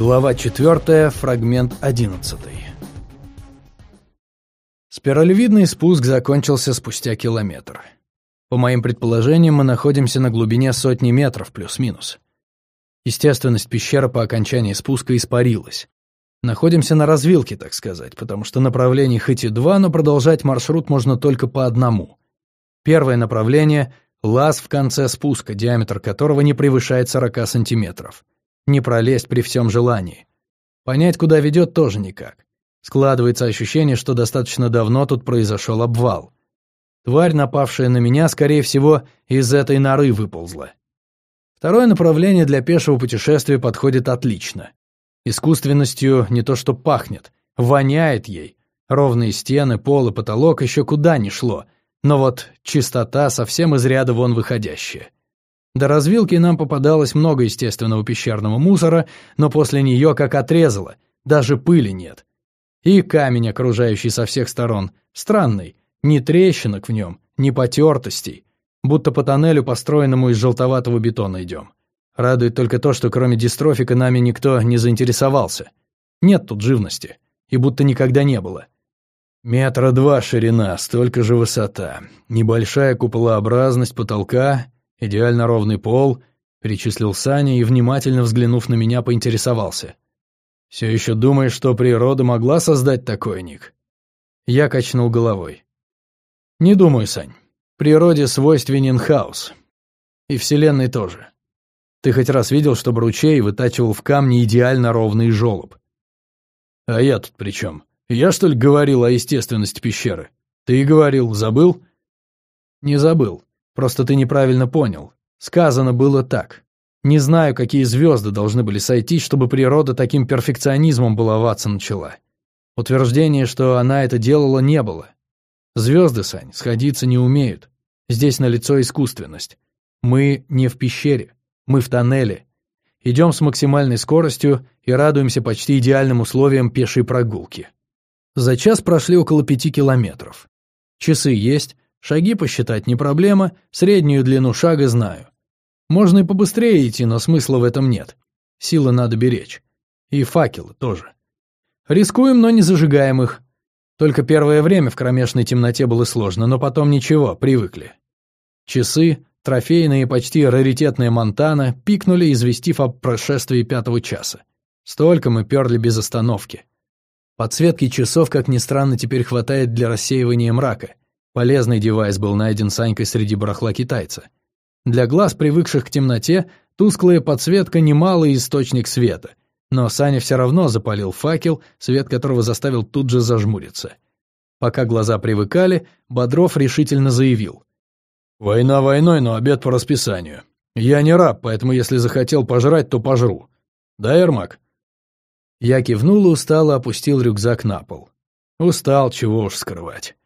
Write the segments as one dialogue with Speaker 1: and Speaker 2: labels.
Speaker 1: Глава 4, фрагмент 11. Спиралевидный спуск закончился спустя километр. По моим предположениям, мы находимся на глубине сотни метров плюс-минус. Естественность пещеры по окончании спуска испарилась. Находимся на развилке, так сказать, потому что направлений хоть и два, но продолжать маршрут можно только по одному. Первое направление — лаз в конце спуска, диаметр которого не превышает 40 сантиметров. Не пролезть при всем желании. Понять, куда ведет, тоже никак. Складывается ощущение, что достаточно давно тут произошел обвал. Тварь, напавшая на меня, скорее всего, из этой норы выползла. Второе направление для пешего путешествия подходит отлично. Искусственностью не то что пахнет, воняет ей. Ровные стены, пол и потолок еще куда ни шло, но вот чистота совсем из ряда вон выходящая. До развилки нам попадалось много естественного пещерного мусора, но после нее как отрезало, даже пыли нет. И камень, окружающий со всех сторон, странный, ни трещинок в нем, ни потертостей, будто по тоннелю, построенному из желтоватого бетона идем. Радует только то, что кроме дистрофика нами никто не заинтересовался. Нет тут живности, и будто никогда не было. Метра два ширина, столько же высота, небольшая куполообразность потолка, идеально ровный пол, перечислил Саня и, внимательно взглянув на меня, поинтересовался. «Все еще думаешь, что природа могла создать такой ник?» Я качнул головой. «Не думаю, Сань. Природе свойственен хаос. И Вселенной тоже. Ты хоть раз видел, чтобы ручей вытачивал в камне идеально ровный желоб? А я тут при чем? Я, что ли, говорил о естественности пещеры? Ты и говорил, забыл? Не забыл. Просто ты неправильно понял. Сказано было так. Не знаю, какие звезды должны были сойтись, чтобы природа таким перфекционизмом баловаться начала. Утверждение, что она это делала, не было. Звезды, Сань, сходиться не умеют. Здесь налицо искусственность. Мы не в пещере. Мы в тоннеле. Идем с максимальной скоростью и радуемся почти идеальным условиям пешей прогулки. За час прошли около пяти километров. Часы есть, шаги посчитать не проблема, среднюю длину шага знаю. Можно и побыстрее идти, но смысла в этом нет. Силы надо беречь. И факелы тоже. Рискуем, но не зажигаем их. Только первое время в кромешной темноте было сложно, но потом ничего, привыкли. Часы, Трофейная и почти раритетная Монтана пикнули, известив о прошествии пятого часа. Столько мы перли без остановки. Подсветки часов, как ни странно, теперь хватает для рассеивания мрака. Полезный девайс был найден Санькой среди барахла китайца. Для глаз, привыкших к темноте, тусклая подсветка – немалый источник света. Но Саня все равно запалил факел, свет которого заставил тут же зажмуриться. Пока глаза привыкали, Бодров решительно заявил. «Война войной, но обед по расписанию. Я не раб, поэтому если захотел пожрать, то пожру. Да, Эрмак?» Я кивнул и устало опустил рюкзак на пол. Устал, чего уж скрывать.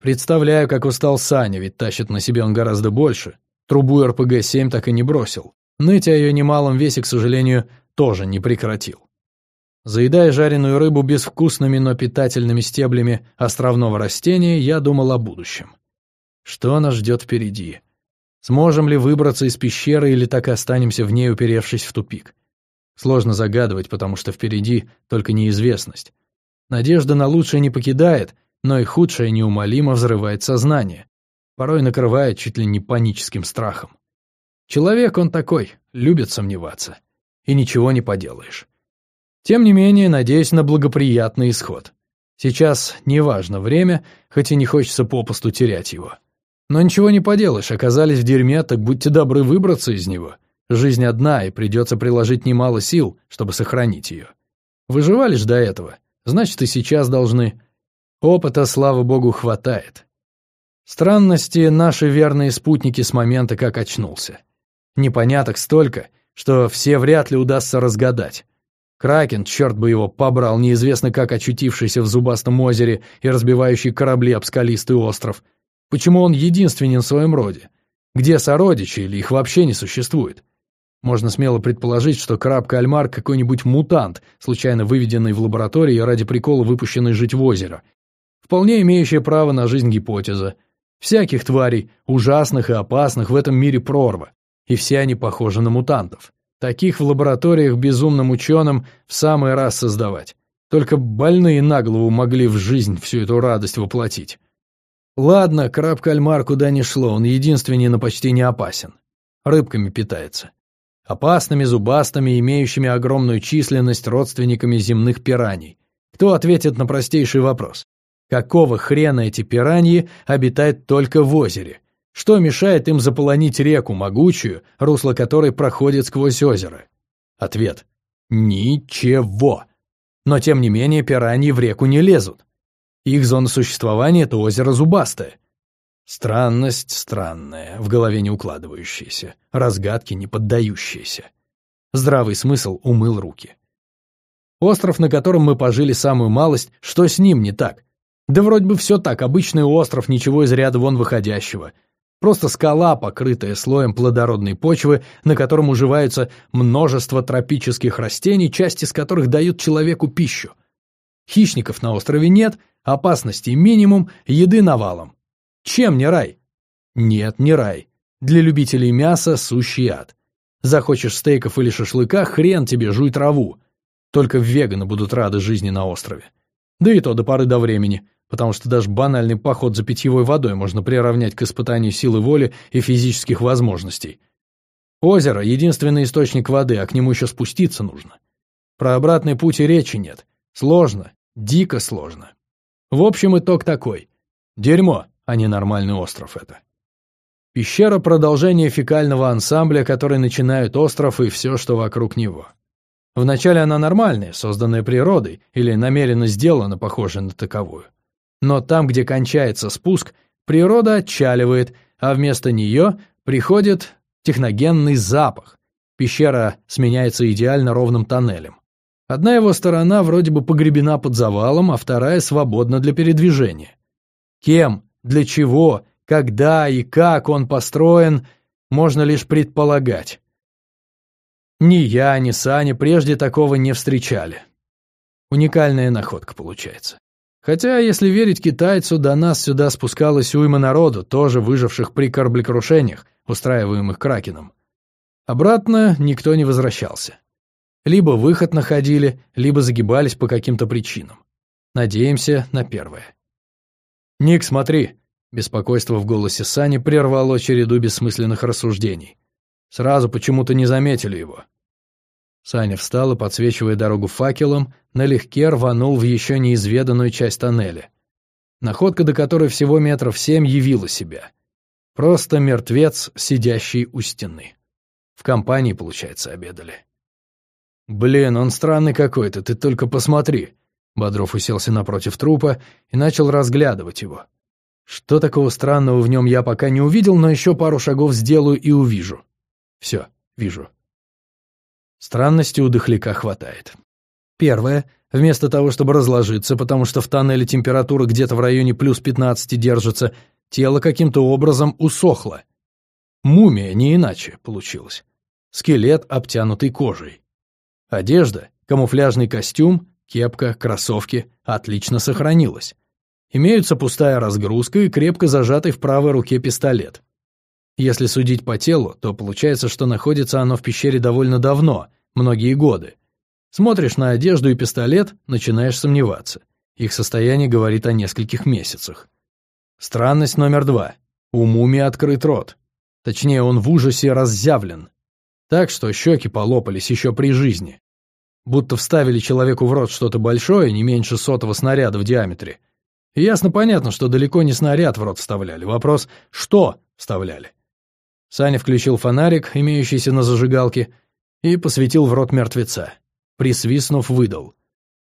Speaker 1: Представляю, как устал Саня, ведь тащит на себе он гораздо больше. Трубу РПГ-7 так и не бросил. Ныть о ее немалом весе, к сожалению, тоже не прекратил. Заедая жареную рыбу безвкусными, но питательными стеблями островного растения, я думал о будущем. Что нас ждет впереди? Сможем ли выбраться из пещеры или так и останемся в ней, уперевшись в тупик? Сложно загадывать, потому что впереди только неизвестность. Надежда на лучшее не покидает, но и худшее неумолимо взрывает сознание. Порой накрывает чуть ли не паническим страхом. Человек он такой, любит сомневаться. И ничего не поделаешь. Тем не менее, надеюсь на благоприятный исход. Сейчас неважно время, хоть и не хочется попусту терять его. Но ничего не поделаешь, оказались в дерьме, так будьте добры выбраться из него. Жизнь одна, и придется приложить немало сил, чтобы сохранить ее. Выживали ж до этого, значит, и сейчас должны. Опыта, слава богу, хватает. Странности наши верные спутники с момента, как очнулся. Непоняток столько, что все вряд ли удастся разгадать. Кракен, черт бы его побрал, неизвестно как очутившийся в зубастом озере и разбивающий корабли об скалистый остров — Почему он единственен в своем роде? Где сородичи или их вообще не существует? Можно смело предположить, что краб-кальмар какой-нибудь мутант, случайно выведенный в лаборатории ради прикола выпущенный жить в озеро. Вполне имеющая право на жизнь гипотеза. Всяких тварей, ужасных и опасных, в этом мире прорва, и все они похожи на мутантов. Таких в лабораториях безумным ученым в самый раз создавать. Только больные на голову могли в жизнь всю эту радость воплотить. Ладно, краб-кальмар куда ни шло, он единственный, но почти не опасен. Рыбками питается. Опасными, зубастыми, имеющими огромную численность родственниками земных пираний. Кто ответит на простейший вопрос? Какого хрена эти пираньи обитают только в озере? Что мешает им заполонить реку могучую, русло которой проходит сквозь озеро? Ответ – ничего. Но тем не менее пираньи в реку не лезут. Их зона существования – это озеро Зубастое. Странность странная, в голове не укладывающаяся, разгадки не поддающиеся. Здравый смысл умыл руки. Остров, на котором мы пожили самую малость, что с ним не так? Да вроде бы все так, обычный остров, ничего из ряда вон выходящего. Просто скала, покрытая слоем плодородной почвы, на котором уживаются множество тропических растений, часть из которых дают человеку пищу. Хищников на острове нет, опасностей минимум, еды навалом. Чем не рай? Нет, не рай. Для любителей мяса сущий ад. Захочешь стейков или шашлыка, хрен тебе, жуй траву. Только веганы будут рады жизни на острове. Да и то до поры до времени потому что даже банальный поход за питьевой водой можно приравнять к испытанию силы воли и физических возможностей. Озеро — единственный источник воды, а к нему еще спуститься нужно. Про обратный путь и речи нет. Сложно, дико сложно. В общем, итог такой. Дерьмо, а не нормальный остров это. Пещера — продолжение фекального ансамбля, который начинает остров и все, что вокруг него. Вначале она нормальная, созданная природой, или намеренно сделана, похожая на таковую. Но там, где кончается спуск, природа отчаливает, а вместо нее приходит техногенный запах. Пещера сменяется идеально ровным тоннелем. Одна его сторона вроде бы погребена под завалом, а вторая свободна для передвижения. Кем, для чего, когда и как он построен, можно лишь предполагать. Ни я, ни Саня прежде такого не встречали. Уникальная находка получается. Хотя, если верить китайцу, до нас сюда спускалась уйма народу, тоже выживших при кораблекрушениях, устраиваемых Кракеном. Обратно никто не возвращался. Либо выход находили, либо загибались по каким-то причинам. Надеемся на первое. «Ник, смотри!» Беспокойство в голосе Сани прервало череду бессмысленных рассуждений. Сразу почему-то не заметили его. Саня встал и, подсвечивая дорогу факелом, налегке рванул в еще неизведанную часть тоннеля. Находка, до которой всего метров семь, явила себя. Просто мертвец, сидящий у стены. В компании, получается, обедали. «Блин, он странный какой-то, ты только посмотри!» Бодров уселся напротив трупа и начал разглядывать его. Что такого странного в нем я пока не увидел, но еще пару шагов сделаю и увижу. Все, вижу. Странности у дыхляка хватает. Первое. Вместо того, чтобы разложиться, потому что в тоннеле температура где-то в районе плюс 15 держится, тело каким-то образом усохло. Мумия не иначе получилось. Скелет, обтянутый кожей. Одежда, камуфляжный костюм, кепка, кроссовки отлично сохранилась. Имеются пустая разгрузка и крепко зажатый в правой руке пистолет. Если судить по телу, то получается, что находится оно в пещере довольно давно, многие годы. Смотришь на одежду и пистолет, начинаешь сомневаться. Их состояние говорит о нескольких месяцах. Странность номер два. У мумии открыт рот. Точнее, он в ужасе разъявлен. Так что щеки полопались еще при жизни. Будто вставили человеку в рот что-то большое, не меньше сотого снаряда в диаметре. И ясно понятно, что далеко не снаряд в рот вставляли. Вопрос, что вставляли? Саня включил фонарик, имеющийся на зажигалке, и посветил в рот мертвеца. Присвистнув, выдал.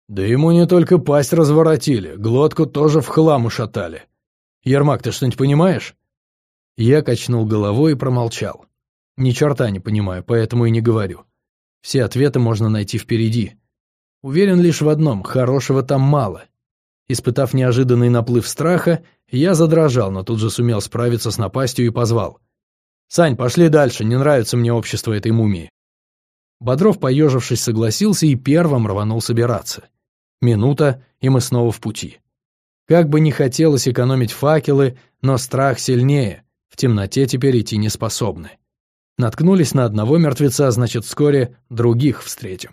Speaker 1: «Да ему не только пасть разворотили, глотку тоже в хлам ушатали. Ермак, ты что-нибудь понимаешь?» Я качнул головой и промолчал. Ни черта не понимаю, поэтому и не говорю. Все ответы можно найти впереди. Уверен лишь в одном, хорошего там мало. Испытав неожиданный наплыв страха, я задрожал, но тут же сумел справиться с напастью и позвал. «Сань, пошли дальше, не нравится мне общество этой мумии». Бодров, поежившись, согласился и первым рванул собираться. Минута, и мы снова в пути. Как бы не хотелось экономить факелы, но страх сильнее, в темноте теперь идти не способны. Наткнулись на одного мертвеца, значит, вскоре других встретим.